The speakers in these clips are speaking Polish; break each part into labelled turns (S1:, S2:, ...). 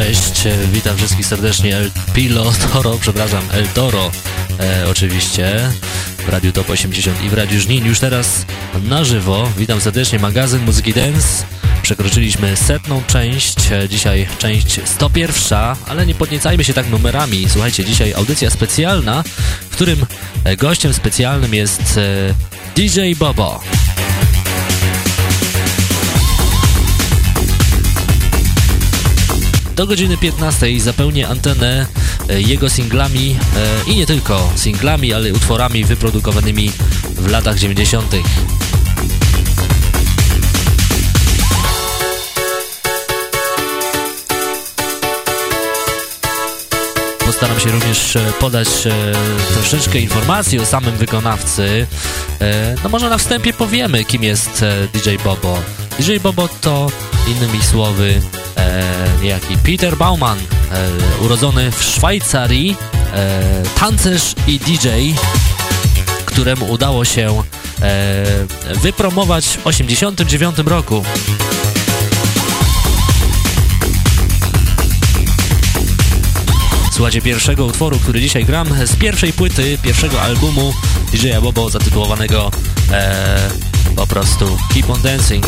S1: Cześć, e, witam wszystkich serdecznie. El Pilo Toro, przepraszam, El Toro e, oczywiście w Radiu Top 80 i w Radiu Żnin. Już teraz na żywo. Witam serdecznie, magazyn Muzyki Dance. Przekroczyliśmy setną część, e, dzisiaj część 101, ale nie podniecajmy się tak numerami. Słuchajcie, dzisiaj audycja specjalna, w którym e, gościem specjalnym jest DJ Bobo. Do godziny 15 zapełnię antenę e, jego singlami e, i nie tylko singlami, ale utworami wyprodukowanymi w latach 90. Postaram się również e, podać troszeczkę informacji o samym wykonawcy. No może na wstępie powiemy, kim jest DJ Bobo. DJ Bobo to innymi słowy e, niejaki Peter Baumann, e, urodzony w Szwajcarii, e, tancerz i DJ, któremu udało się e, wypromować w 1989 roku. Słuchajcie pierwszego utworu, który dzisiaj gram, z pierwszej płyty, pierwszego albumu DJ Bobo zatytułowanego e, po prostu Keep on Dancing.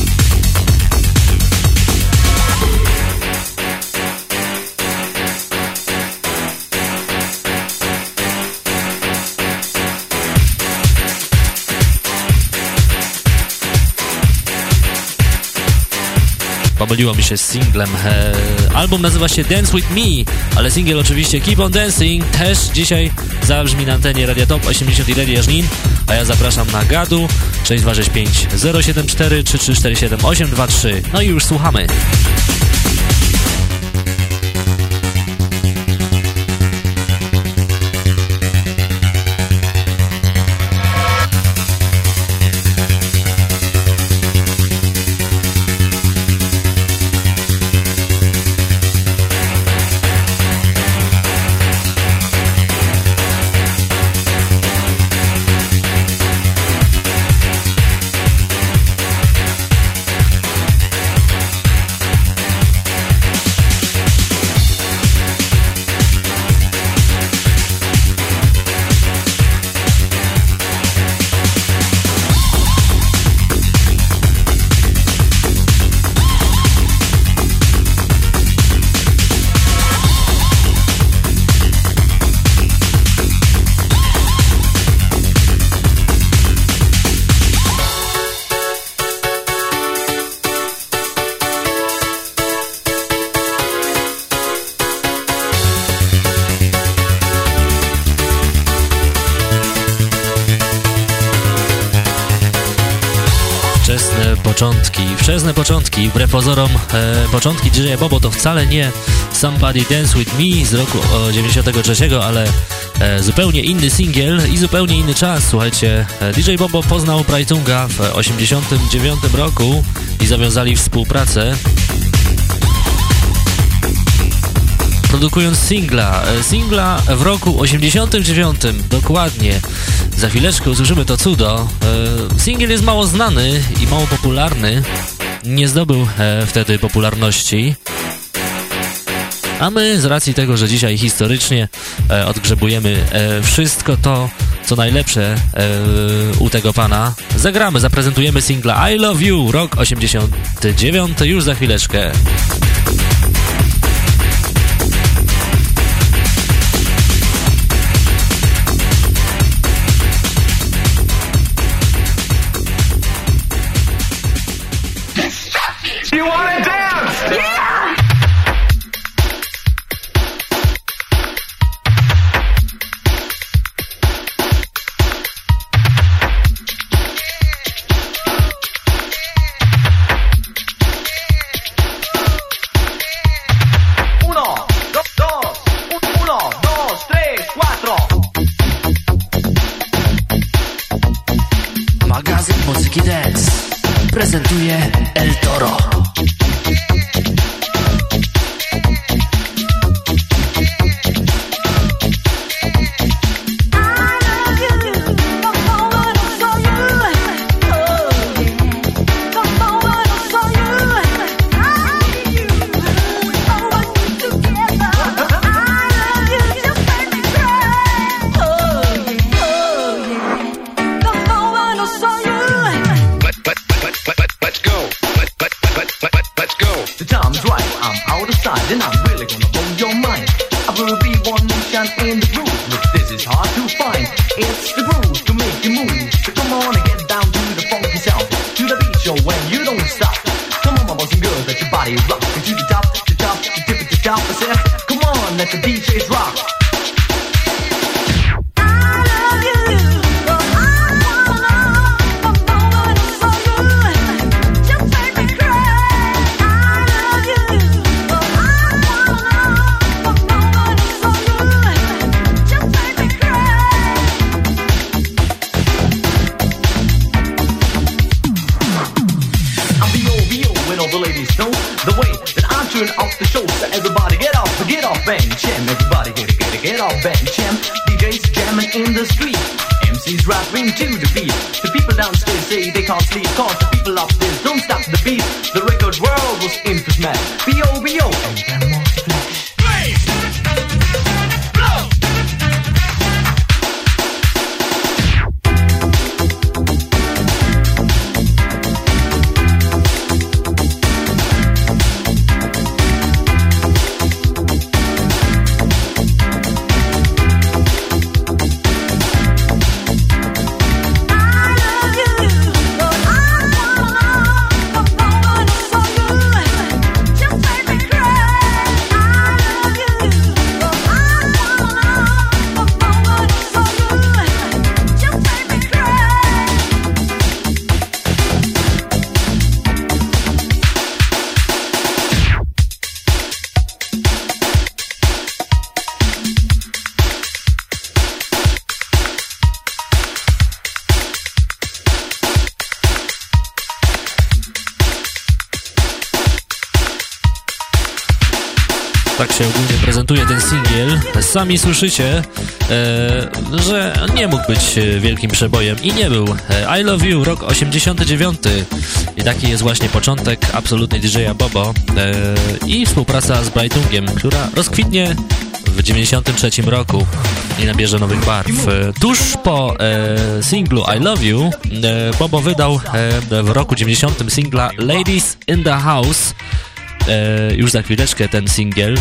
S1: Pomyliło mi się z singlem. E, album nazywa się Dance With Me, ale singiel oczywiście Keep On Dancing też dzisiaj zabrzmi na antenie Radia Top 80 i Radio Żnin, a ja zapraszam na gadu 6265 074 3347 823. No i już słuchamy. Pozorom e, początki DJ Bobo to wcale nie Somebody Dance With Me z roku o, 93, ale e, zupełnie inny singiel i zupełnie inny czas. Słuchajcie, e, DJ Bobo poznał Brightunga w 89 roku i zawiązali współpracę produkując singla. E, singla w roku 89, dokładnie. Za chwileczkę usłyszymy to cudo. E, singiel jest mało znany i mało popularny. Nie zdobył e, wtedy popularności. A my z racji tego, że dzisiaj historycznie odgrzebujemy wszystko to, co najlepsze u tego pana, zagramy, zaprezentujemy singla I Love You, rok 89, już za chwileczkę. Sami słyszycie, e, że nie mógł być wielkim przebojem i nie był. E, I Love You, rok 89 i taki jest właśnie początek absolutnej DJ-a Bobo e, i współpraca z Brightungiem, która rozkwitnie w 93 roku i nabierze nowych barw. E, tuż po e, singlu I Love You e, Bobo wydał w roku 90 singla Ladies in the House już za chwileczkę ten singiel,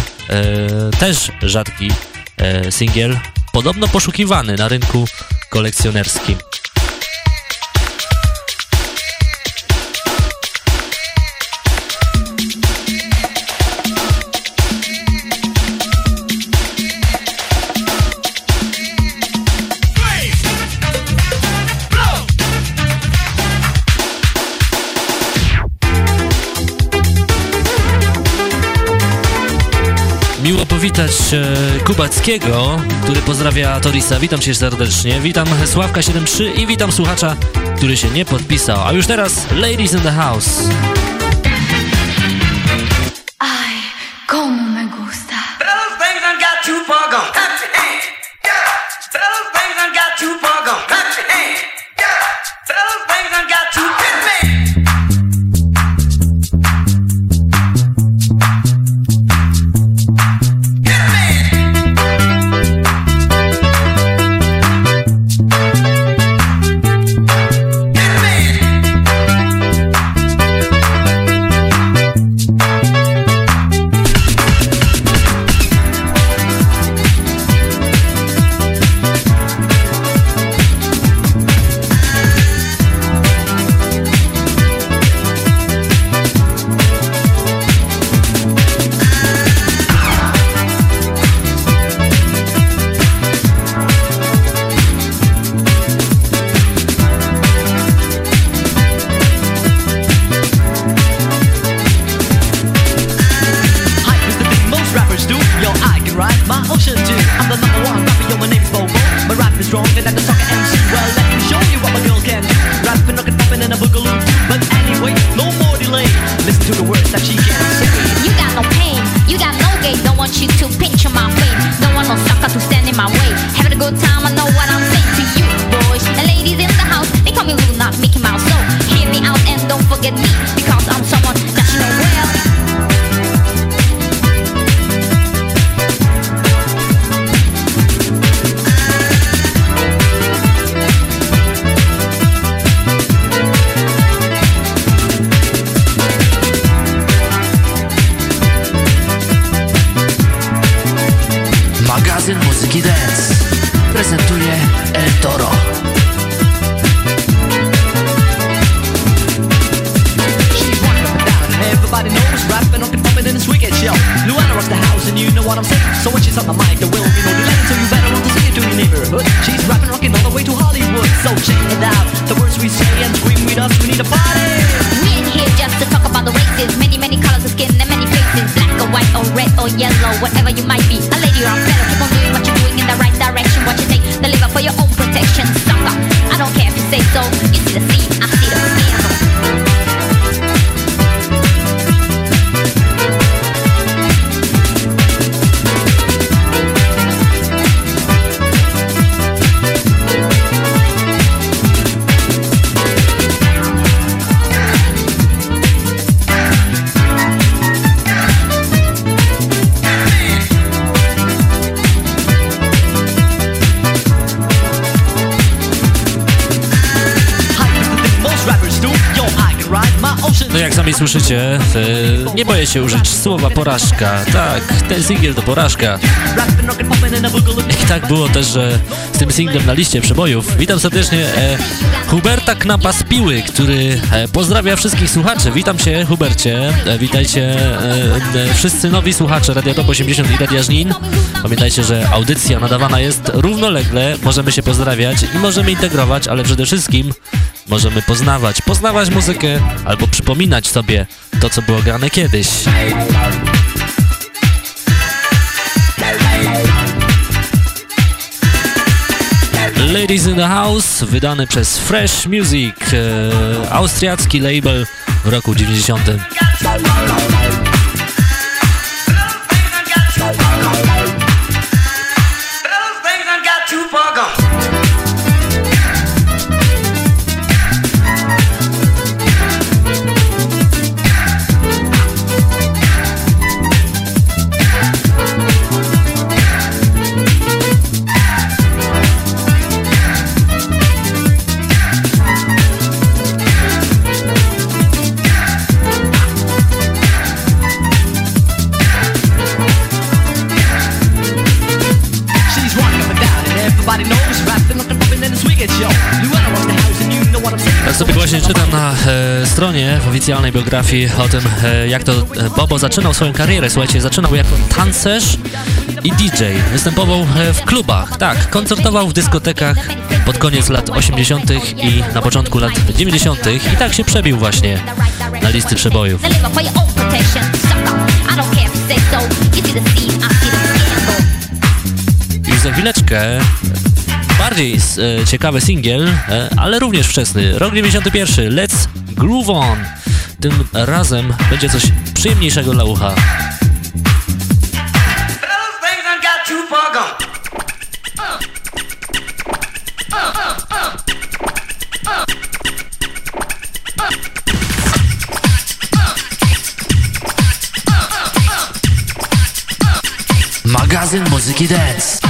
S1: też rzadki e, singiel, podobno poszukiwany na rynku kolekcjonerskim. Powitać e, Kubackiego, który pozdrawia Torisa. Witam cię serdecznie. Witam Sławka73 i witam słuchacza, który się nie podpisał. A już teraz Ladies in the House.
S2: Might be. A lady or a fellow, keep on doing what you're doing in the right direction. What you think, deliver for your own protection. Sucker, I don't care if you say so. You see the scene, I
S1: sami słyszycie, e, nie boję się użyć słowa porażka. Tak, ten singiel to porażka. I tak było też, że z tym singlem na liście przebojów. Witam serdecznie e, Huberta Knapa z Piły, który e, pozdrawia wszystkich słuchaczy. Witam cię, Hubercie. E, witajcie e, e, wszyscy nowi słuchacze Radia Top 80 i Radia Żnin. Pamiętajcie, że audycja nadawana jest równolegle. Możemy się pozdrawiać i możemy integrować, ale przede wszystkim możemy poznawać. Poznawać muzykę albo przypominać sobie to, co było grane kiedyś. Ladies in the House, wydany przez Fresh Music, e, austriacki label w roku 90. czytam na e, stronie w oficjalnej biografii o tym, e, jak to e, Bobo zaczynał swoją karierę. Słuchajcie, zaczynał jako tancerz i DJ. Występował e, w klubach, tak, koncertował w dyskotekach pod koniec lat 80. i na początku lat 90. i tak się przebił właśnie na listy przebojów. Już za chwileczkę bardziej e, ciekawy singiel, e, ale również wczesny. Rok 91. Let's Groove On. Tym razem będzie coś przyjemniejszego dla ucha. Magazyn muzyki dance.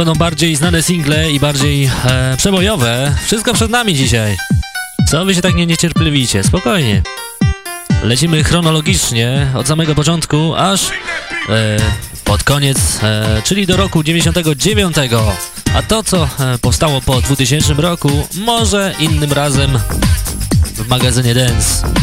S1: Będą bardziej znane single i bardziej e, przebojowe. Wszystko przed nami dzisiaj. Co wy się tak nie niecierpliwicie? Spokojnie. Lecimy chronologicznie od samego początku aż e, pod koniec, e, czyli do roku 99. A to, co e, powstało po 2000 roku, może innym razem w magazynie Dance.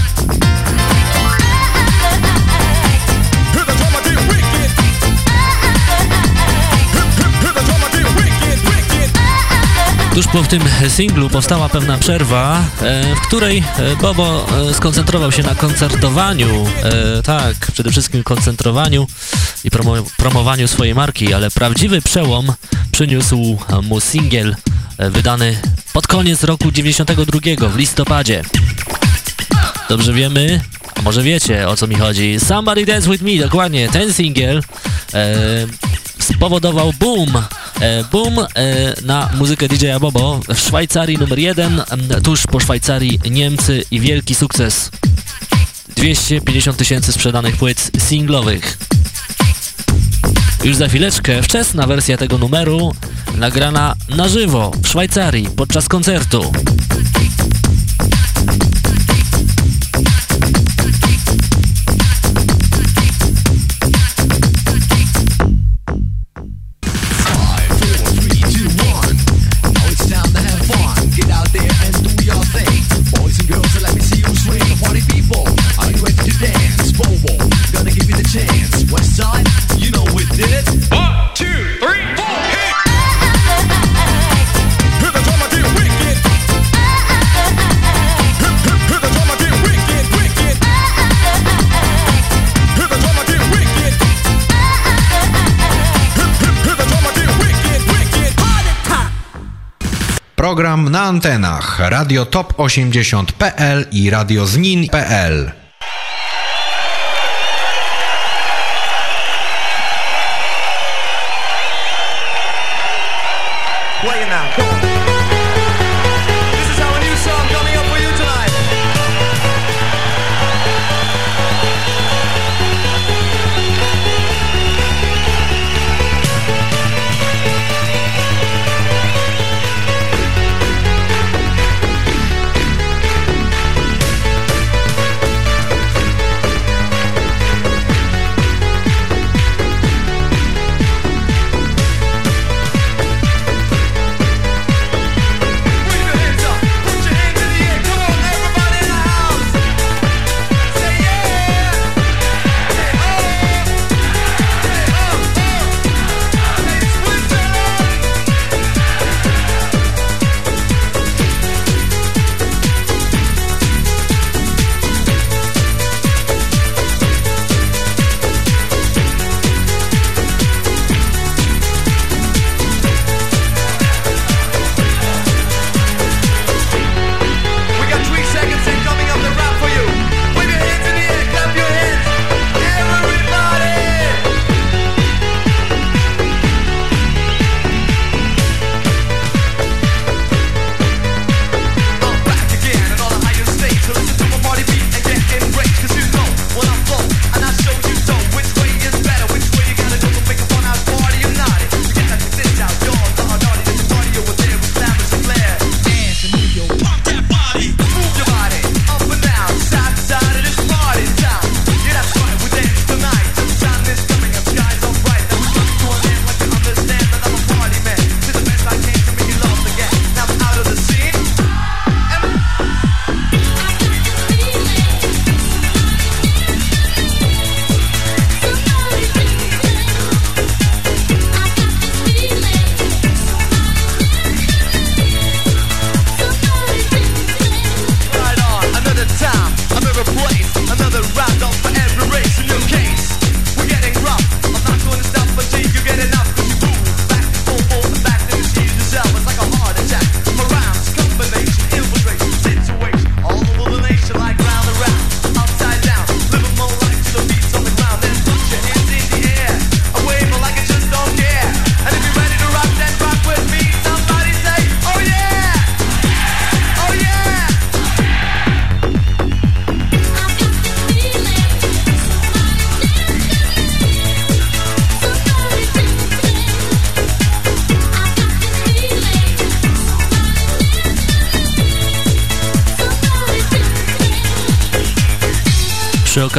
S1: Tuż po tym singlu powstała pewna przerwa, e, w której e, Bobo e, skoncentrował się na koncertowaniu, tak, przede wszystkim koncentrowaniu i promo promowaniu swojej marki, ale prawdziwy przełom przyniósł mu singiel wydany pod koniec roku 92 w listopadzie. Dobrze wiemy, a może wiecie o co mi chodzi. Somebody Dance With Me, dokładnie, ten singiel spowodował boom, e, boom e, na muzykę DJ Bobo w Szwajcarii numer jeden, tuż po Szwajcarii Niemcy i wielki sukces. 250 tysięcy sprzedanych płyt singlowych. Już za chwileczkę wczesna wersja tego numeru nagrana na żywo w Szwajcarii podczas koncertu.
S3: Program na antenach Radio Top 80.pl i Radio Znin.pl.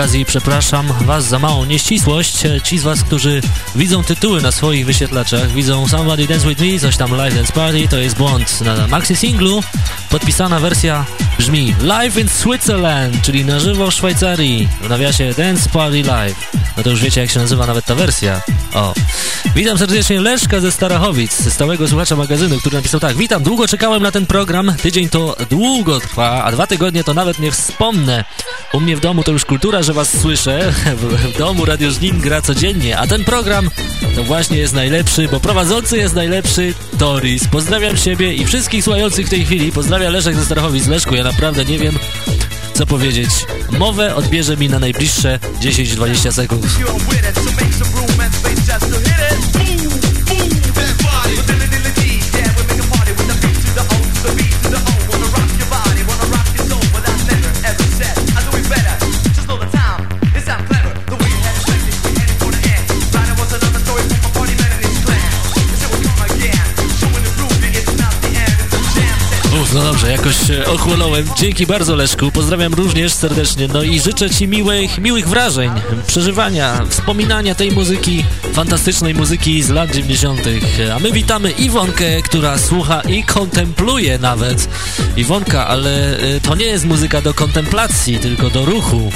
S1: okazji przepraszam Was za małą nieścisłość. Ci z Was, którzy widzą tytuły na swoich wyświetlaczach, widzą Somebody Dance With Me, coś tam Live Dance Party, to jest błąd. Na maxi singlu podpisana wersja brzmi Live in Switzerland, czyli na żywo w Szwajcarii. W nawiasie Dance Party Live. No to już wiecie, jak się nazywa nawet ta wersja. O. Witam serdecznie Leszka ze Starachowic, stałego słuchacza magazynu, który napisał tak. Witam, długo czekałem na ten program. Tydzień to długo trwa, a dwa tygodnie to nawet nie wspomnę. U mnie w domu to już kultura, że was słyszę. W, domu Radio Żnin gra codziennie, a ten program to właśnie jest najlepszy, bo prowadzący jest najlepszy Toris. Pozdrawiam siebie i wszystkich słuchających w tej chwili. Pozdrawiam Leszek ze Starachowic. Leszku, ja naprawdę nie wiem, co powiedzieć. Mowę odbierze mi na najbliższe 10-20 sekund. No jakoś e, ochłonąłem. Dzięki bardzo Leszku, pozdrawiam również serdecznie, no i życzę Ci miłych, miłych wrażeń, przeżywania, wspominania tej muzyki, fantastycznej muzyki z lat 90. A my witamy Iwonkę, która słucha i kontempluje nawet. Iwonka, ale e, to nie jest muzyka do kontemplacji, tylko do ruchu.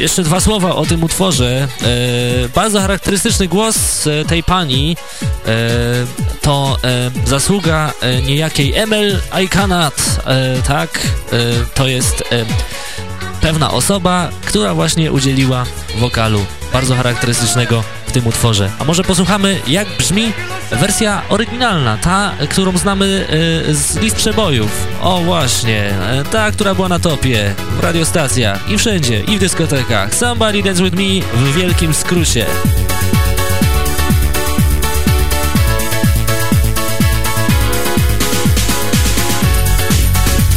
S1: Jeszcze dwa słowa o tym utworze. E, bardzo charakterystyczny głos e, tej pani e, to e, zasługa e, niejakiej Emel Aikanat, e, tak? to jest pewna osoba, która właśnie udzieliła wokalu bardzo charakterystycznego w tym utworze. A może posłuchamy, jak brzmi wersja oryginalna, ta, którą znamy y, z list przebojów. O właśnie, ta, która była na topie, w radiostacjach i wszędzie, i w dyskotekach. Somebody Dance With Me w wielkim skrócie.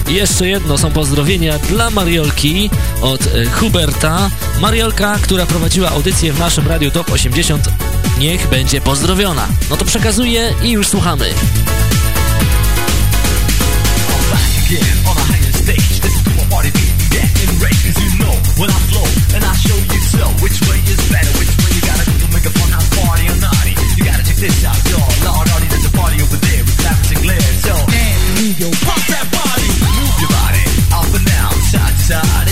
S1: Jeszcze jedno są pozdrowienia dla Mariolki od e, Huberta. Mariolka, która prowadziła audycję w naszym Radiu Top 80. Niech będzie pozdrowiona. No to przekazuję i już słuchamy. When I flow and I show you so Which way is better, which way you gotta go to make a fun house party or naughty You gotta check this out, yo Lord, Artie, there's a party over there with flames and glare So, and yo, pop that body Move your body, up and down, side to side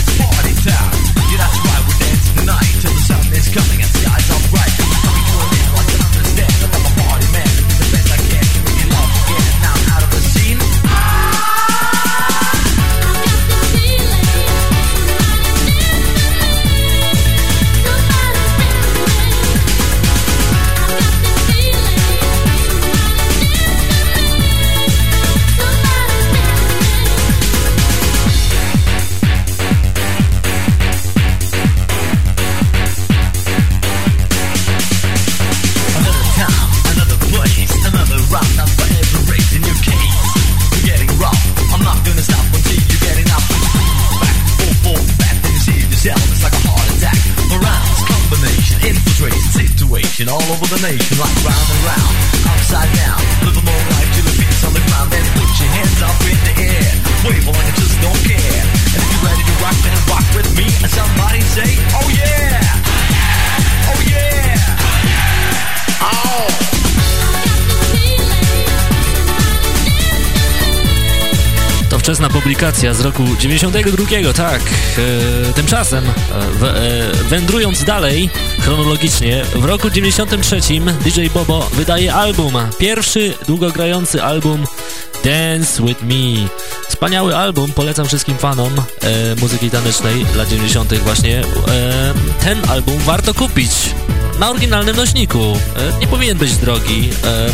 S1: publikacja z roku 92, tak. E, tymczasem, e, w, e, wędrując dalej, chronologicznie, w roku 93 DJ Bobo wydaje album. Pierwszy długogrający album Dance With Me. Wspaniały album, polecam wszystkim fanom e, muzyki tanecznej lat 90. właśnie. E, ten album warto kupić na oryginalnym nośniku. E, nie powinien być drogi.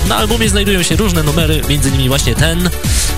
S1: Na albumie znajdują się różne numery, między innymi właśnie ten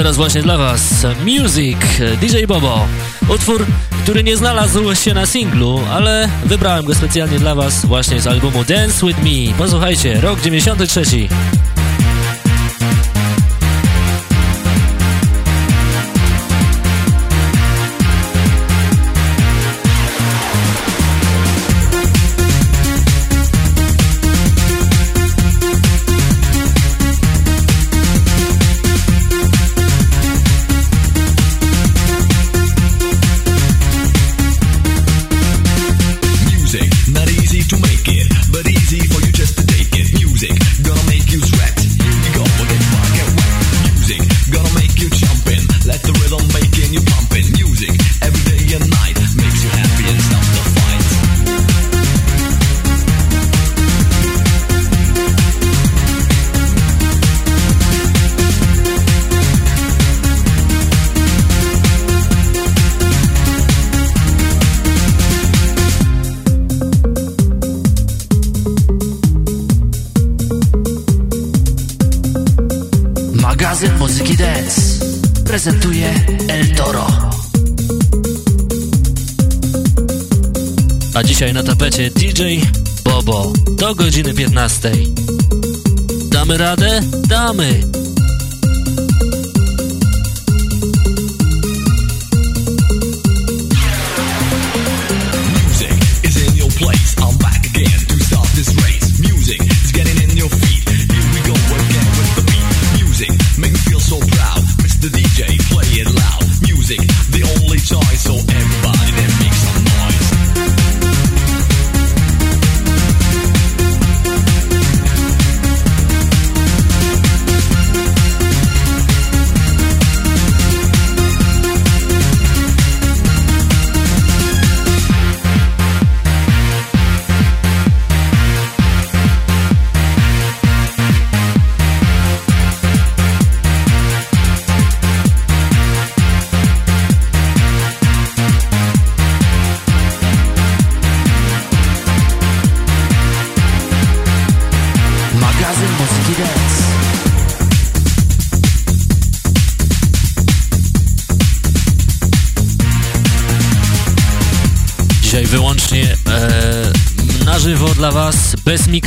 S1: teraz właśnie dla Was Music DJ Bobo. Utwór, który nie znalazł się na singlu, ale wybrałem go specjalnie dla Was właśnie z albumu Dance With Me. Posłuchajcie, rok 93. Dzisiaj na tapecie DJ Bobo do godziny 15. Damy radę? Damy!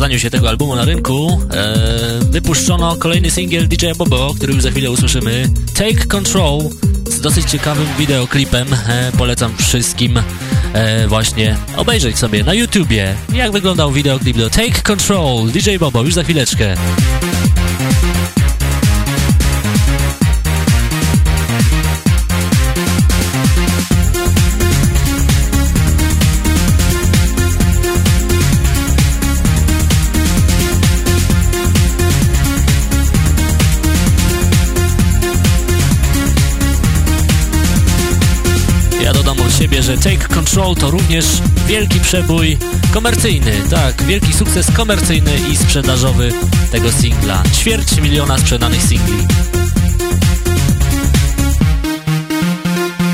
S1: ukazaniu się tego albumu na rynku e, wypuszczono kolejny singiel DJ Bobo, który już za chwilę usłyszymy. Take Control z dosyć ciekawym wideoklipem. E, polecam wszystkim e, właśnie obejrzeć sobie na YouTubie, jak wyglądał wideoklip do Take Control DJ Bobo już za chwileczkę. Że Take Control to również wielki przebój komercyjny, tak, wielki sukces komercyjny i sprzedażowy tego singla. Ćwierć miliona sprzedanych singli.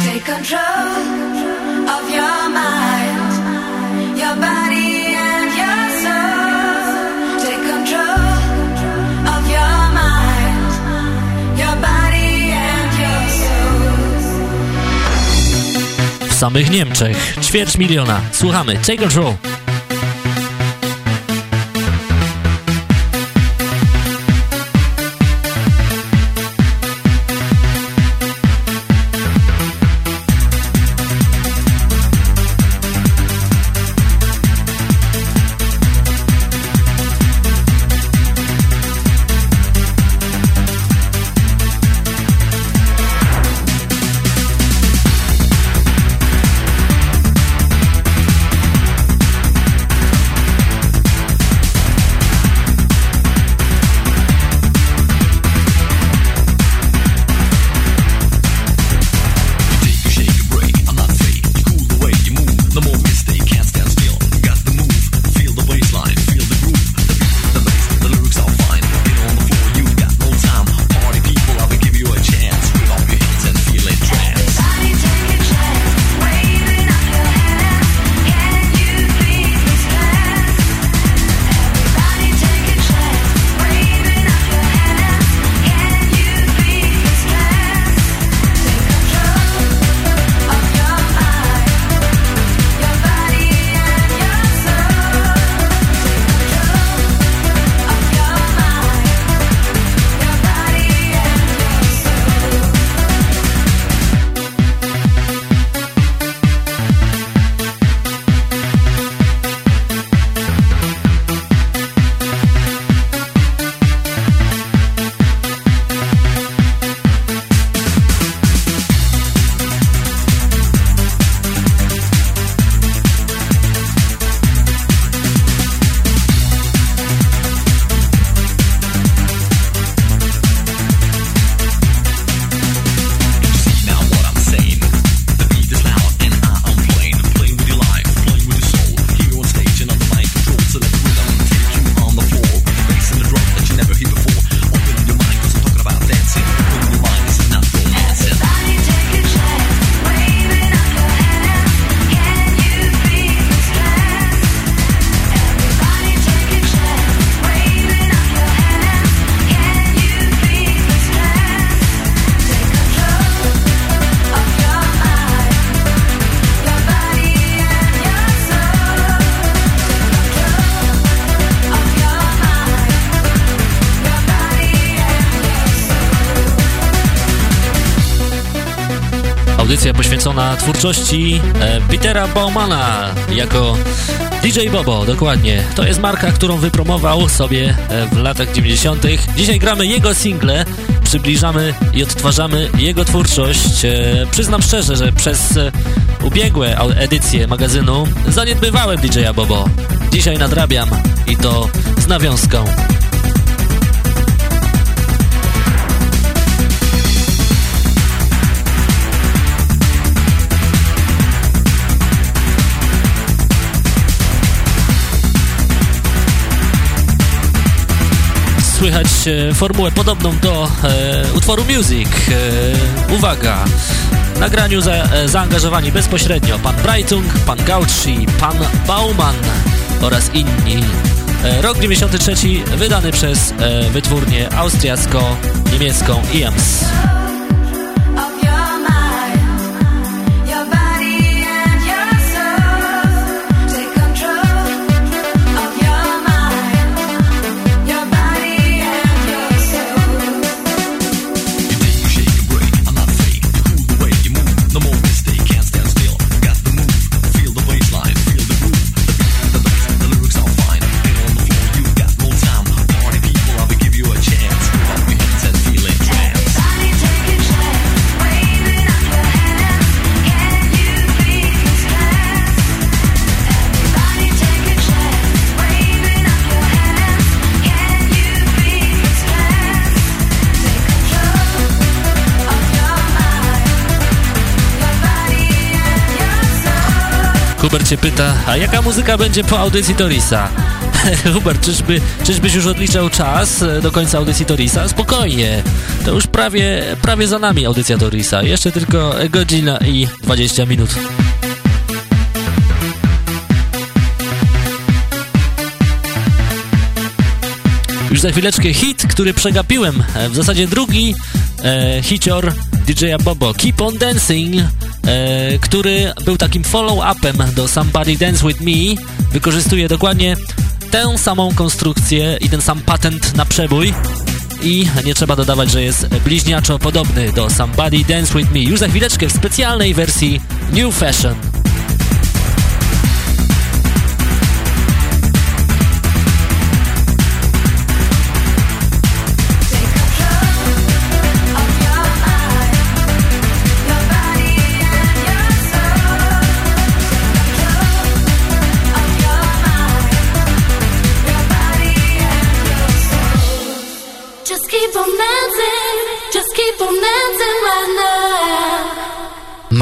S1: Take control. Samych Niemczech. Ćwierć miliona. Słuchamy. Take control. Poświęcona twórczości e, Petera Baumana jako DJ Bobo, dokładnie. To jest marka, którą wypromował sobie e, w latach 90. Dzisiaj gramy jego single, przybliżamy i odtwarzamy jego twórczość. E, przyznam szczerze, że przez ubiegłe edycje magazynu zaniedbywałem DJ-a Bobo. Dzisiaj nadrabiam i to z nawiązką. Słychać e, formułę podobną do e, utworu Music. E, uwaga! W nagraniu za, zaangażowani bezpośrednio pan Breitung, pan Gauci, pan Bauman oraz inni. Rok 93 wydany przez wytwórnię austriacko-niemiecką IAMS. Się pyta, a jaka muzyka będzie po audycji Torisa? Hubert, czyżby, czyżbyś już odliczał czas e, do końca audycji Torisa? Spokojnie, to już prawie, prawie za nami audycja Torisa. Jeszcze tylko godzina i 20 minut. Już za chwileczkę hit, który przegapiłem, e, w zasadzie drugi e, hicior DJ-a Bobo, Keep on Dancing, e, który był takim follow-upem do Somebody Dance With Me. Wykorzystuje dokładnie tę samą konstrukcję i ten sam patent na przebój. I nie trzeba dodawać, że jest bliźniaczo podobny do Somebody Dance With Me. Już za chwileczkę w specjalnej wersji New Fashion.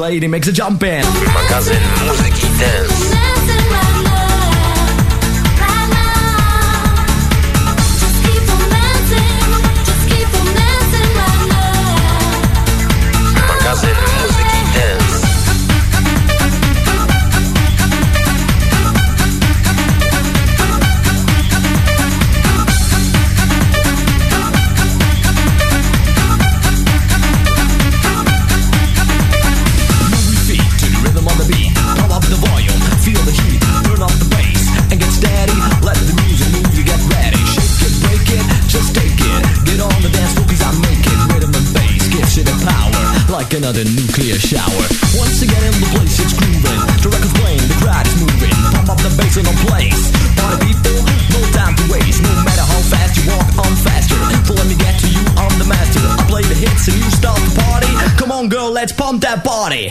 S4: Lady makes a jump in. Let's pump that body.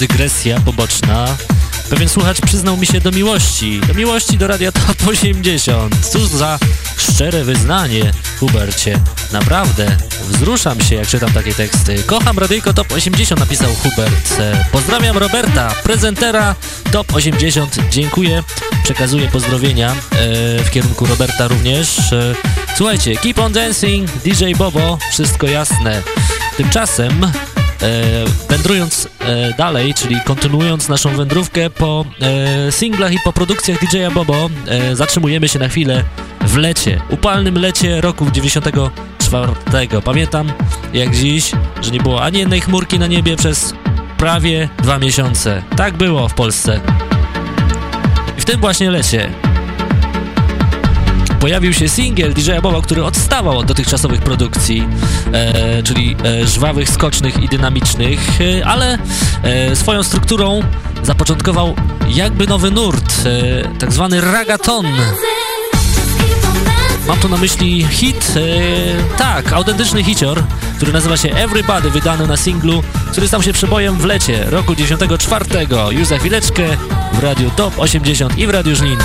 S1: Dygresja poboczna. Pewien słuchacz przyznał mi się do miłości. Do miłości do Radia Top 80. Cóż za szczere wyznanie, Hubercie. Naprawdę, wzruszam się, jak czytam takie teksty. Kocham Radyjko Top 80, napisał Hubert. Pozdrawiam Roberta, prezentera Top 80. Dziękuję. Przekazuję pozdrowienia e, w kierunku Roberta również. E, słuchajcie, keep on dancing, DJ Bobo, wszystko jasne. Tymczasem wędrując e, dalej, czyli kontynuując naszą wędrówkę po e, singlach i po produkcjach DJ-a Bobo, e, zatrzymujemy się na chwilę w lecie, upalnym lecie roku 94. Pamiętam jak dziś, że nie było ani jednej chmurki na niebie przez prawie dwa miesiące. Tak było w Polsce. I w tym właśnie lecie pojawił się singiel DJ Boba, który odstawał od dotychczasowych produkcji, e, czyli e, żwawych, skocznych i dynamicznych, e, ale e, swoją strukturą zapoczątkował jakby nowy nurt, e, tak zwany ragaton. Mam tu na myśli hit, e, tak, autentyczny hicior, który nazywa się Everybody, wydany na singlu, który stał się przebojem w lecie roku 94. Już za chwileczkę w Radiu Top 80 i w Radiu Żnin.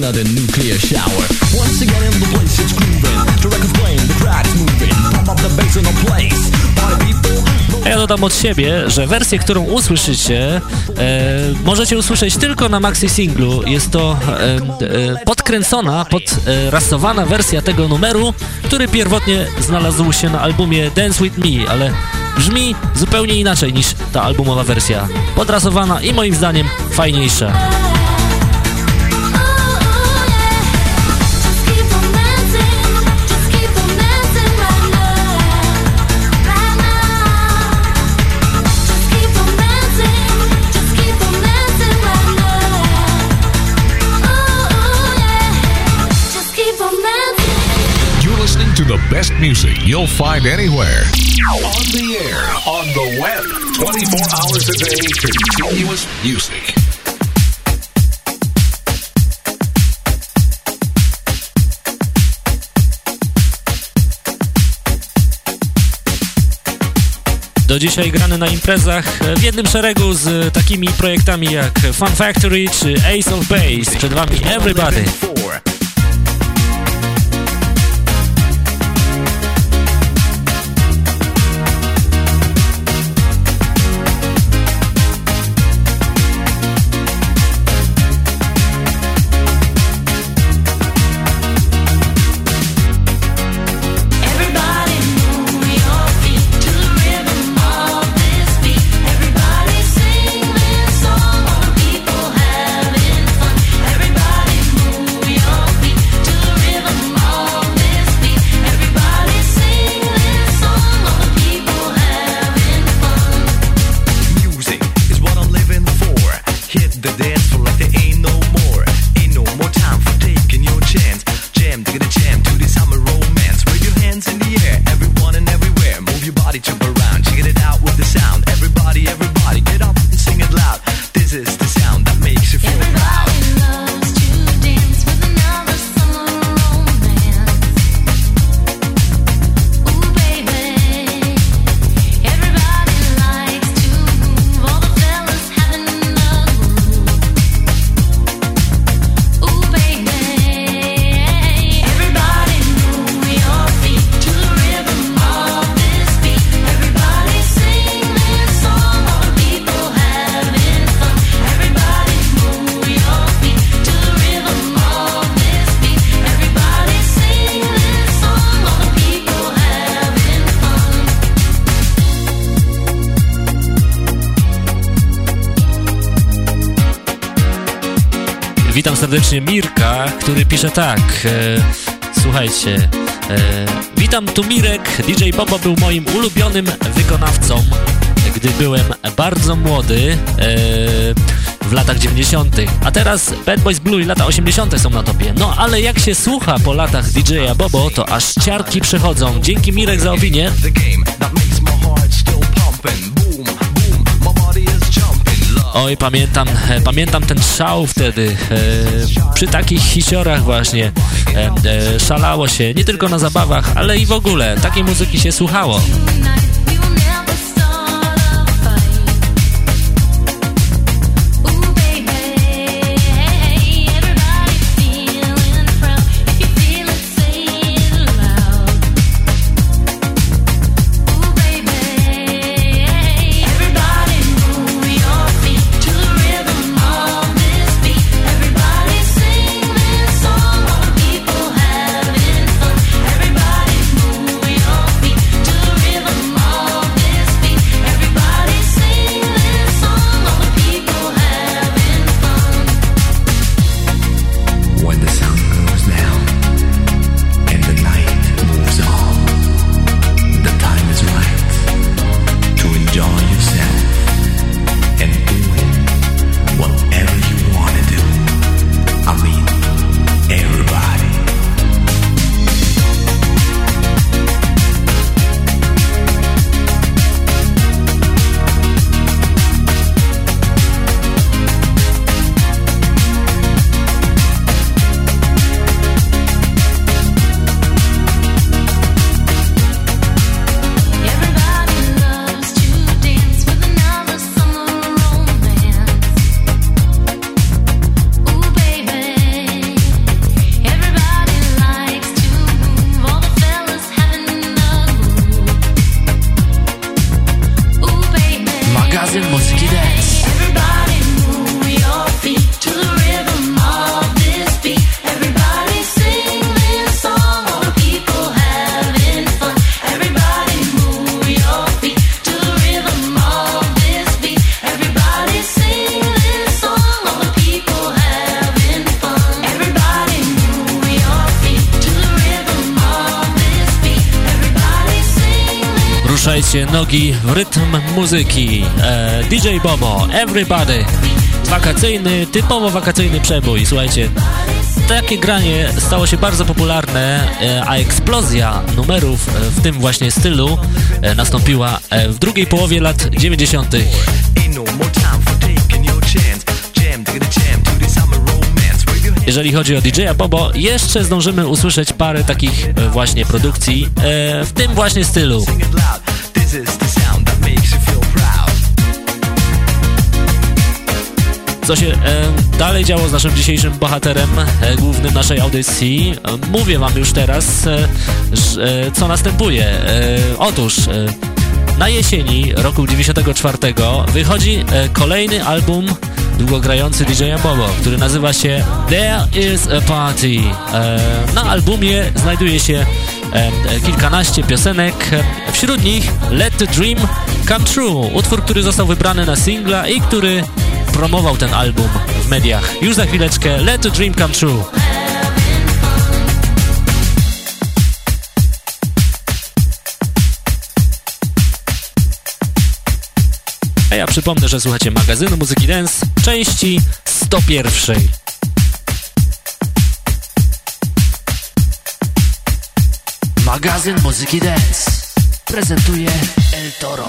S4: Another nuclear shower. Once again in the place it's grooving. The record's playing, the crowd is moving. Pump up the bass in the place. Party people.
S1: Ja dodam od siebie, że wersję, którą usłyszycie, e, możecie usłyszeć tylko na maxi singlu. Jest to e, e, podkręcona, podrasowana wersja tego numeru, który pierwotnie znalazł się na albumie Dance With Me, ale brzmi zupełnie inaczej niż ta albumowa wersja. Podrasowana i moim zdaniem fajniejsza.
S5: The best music you'll find anywhere. On the air, on the web, 24 hours a day, continuous music.
S1: Do dzisiaj grany na imprezach w jednym szeregu z takimi projektami jak Fun Factory czy Ace of Base. Przed wami Everybody serdecznie Mirka, który pisze tak. E, słuchajcie, e, witam tu Mirek. DJ Bobo był moim ulubionym wykonawcą, gdy byłem bardzo młody e, w latach 90. A teraz Bad Boys Blue i lata 80. są na topie. No ale jak się słucha po latach DJ-a Bobo, to aż ciarki przechodzą. Dzięki Mirek za opinię. Oj, pamiętam, e, pamiętam ten szał wtedy. E, przy takich hiciorach właśnie e, e, szalało się, nie tylko na zabawach, ale i w ogóle. Takiej muzyki się słuchało. Nogi w rytm muzyki. E, DJ Bobo, Everybody. Wakacyjny, typowo wakacyjny przebój. Słuchajcie, takie granie stało się bardzo popularne, e, a eksplozja numerów e, w tym właśnie stylu e, nastąpiła e, w drugiej połowie lat 90.
S4: Ain't no more time for taking your chance. Jam, dig the jam to this summer romance. Wave your hands.
S1: Jeżeli chodzi o DJ-a Bobo, jeszcze zdążymy usłyszeć parę takich e, właśnie produkcji e, w tym właśnie stylu. Co się e, dalej działo z naszym dzisiejszym bohaterem, e, głównym naszej audycji? E, mówię wam już teraz, e, ż, e, co następuje. E, otóż na jesieni roku 94 wychodzi kolejny album długogrający DJ-a Bobo, który nazywa się There is a Party. Na albumie znajduje się kilkanaście piosenek, wśród nich Let the Dream Come True, utwór, który został wybrany na singla i który promował ten album w mediach. Już za chwileczkę Let the Dream Come True. A ja przypomnę, że słuchacie magazynu Muzyki Dance części 101. Magazyn Muzyki Dance prezentuje El Toro.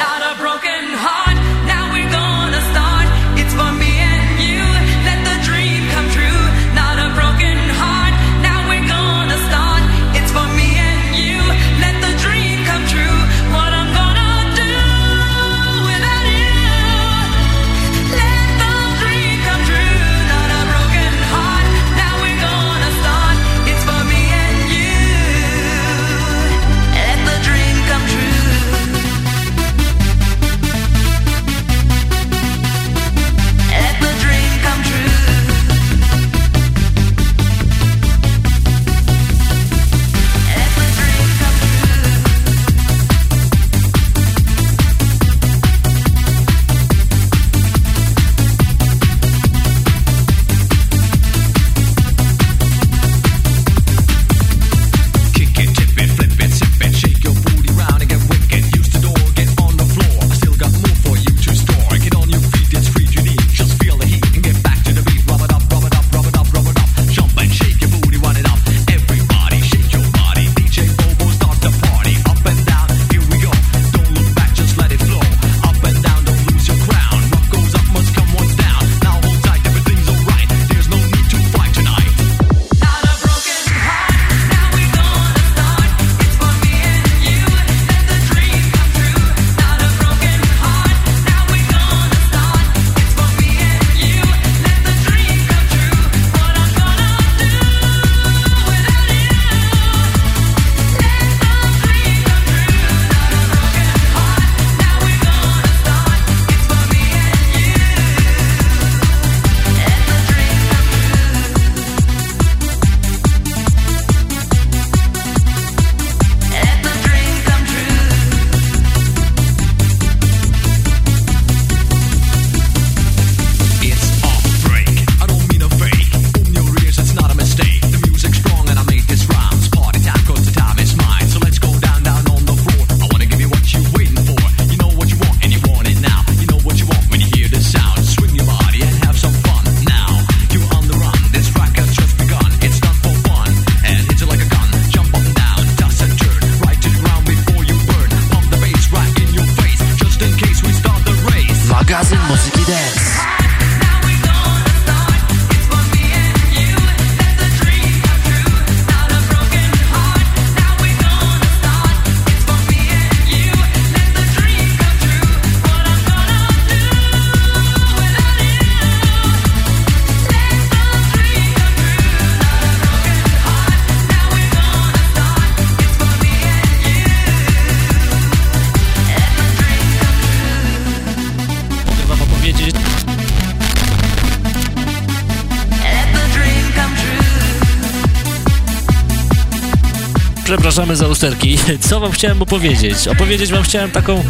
S1: Przepraszamy za usterki. Co wam chciałem opowiedzieć? Opowiedzieć wam chciałem taką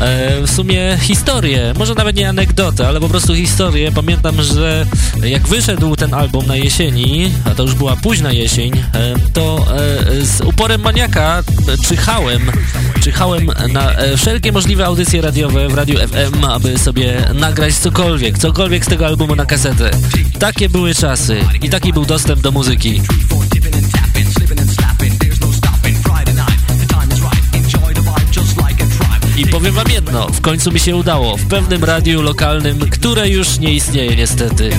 S1: e, w sumie historię, może nawet nie anegdotę, ale po prostu historię. Pamiętam, że jak wyszedł ten album na jesieni, a to już była późna jesień, e, to e, z uporem maniaka czyhałem, czyhałem na e, wszelkie możliwe audycje radiowe w Radiu FM, aby sobie nagrać cokolwiek, cokolwiek z tego albumu na kasetę. Takie były czasy i taki był dostęp do muzyki. I powiem wam jedno, w końcu mi się udało, w pewnym radiu lokalnym, które już nie istnieje niestety.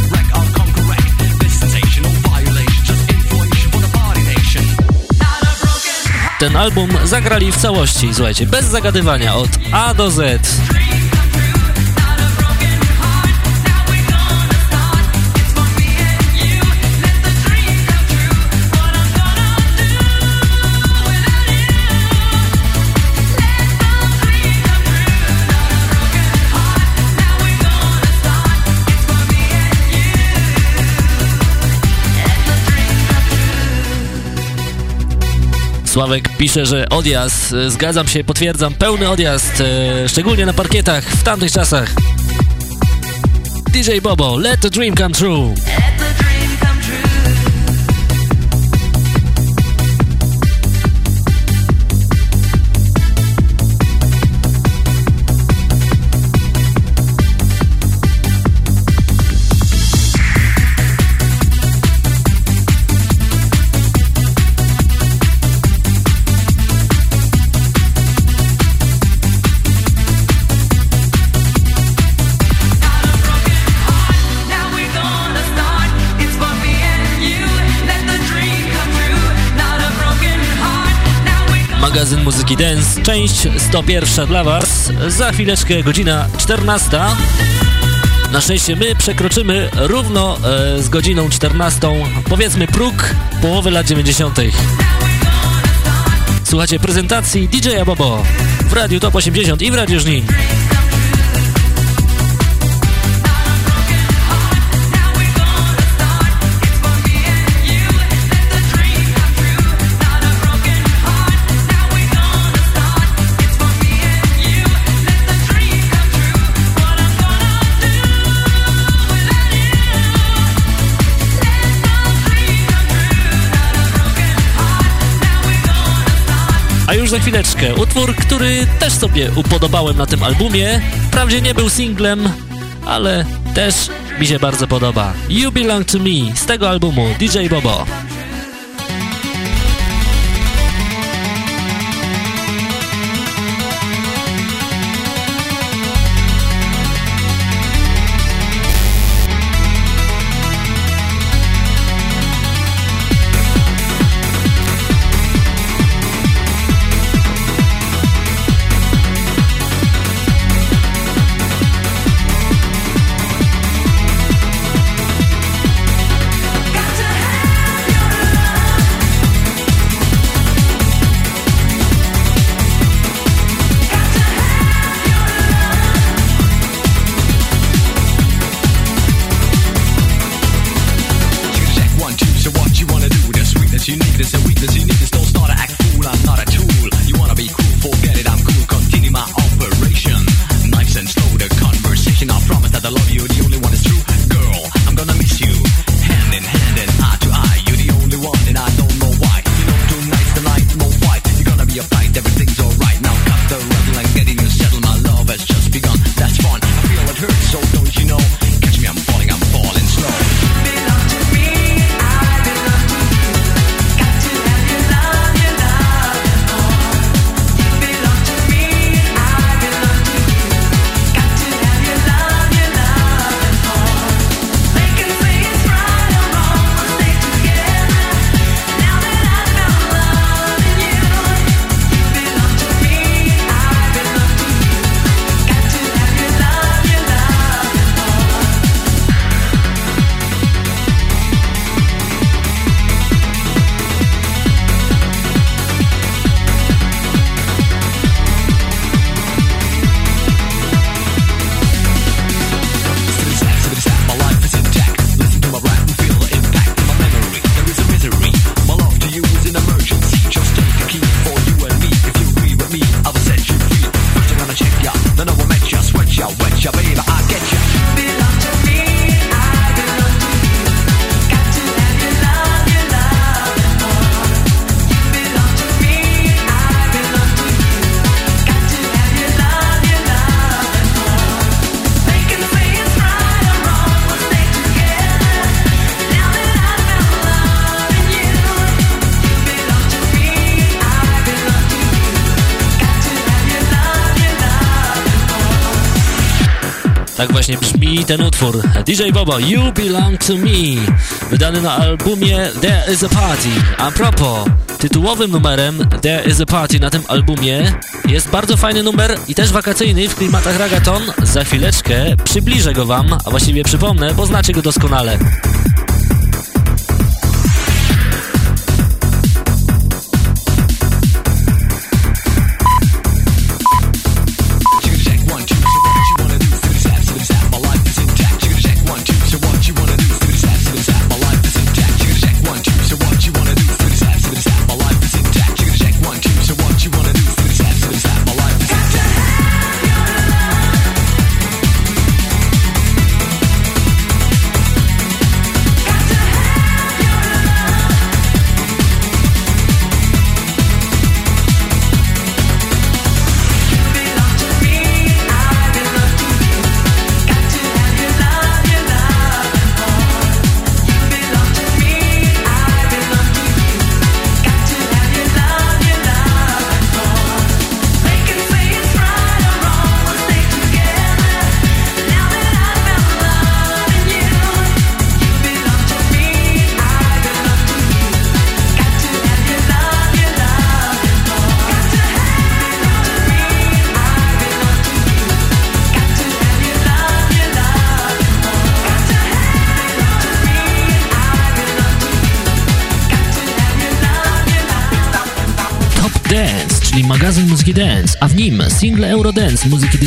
S1: Ten album zagrali w całości, słuchajcie, bez zagadywania, od A do Z. Sławek pisze, że odjazd, e, zgadzam się, potwierdzam, pełny odjazd, e, szczególnie na parkietach w tamtych czasach. DJ Bobo, let the dream come true. Muzyki Dance, część 101 dla Was. Za chwileczkę godzina 14. Na szczęście my przekroczymy równo e, z godziną 14, powiedzmy próg połowy lat 90. Słuchajcie prezentacji DJ-a Bobo w Radiu Top 80 i w Radiu Żnin. Już za chwileczkę utwór, który też sobie upodobałem na tym albumie. Wprawdzie nie był singlem, ale też mi się bardzo podoba. You Belong to Me z tego albumu DJ Bobo.
S4: Tak właśnie brzmi ten utwór. DJ Bobo, You Belong to Me, wydany na albumie There is a Party. A propos, tytułowym numerem There is a Party na tym albumie jest bardzo fajny numer i też wakacyjny w klimatach ragaton. Za chwileczkę przybliżę go wam, a właściwie przypomnę, bo znacie go doskonale. Nim single Eurodance muzyki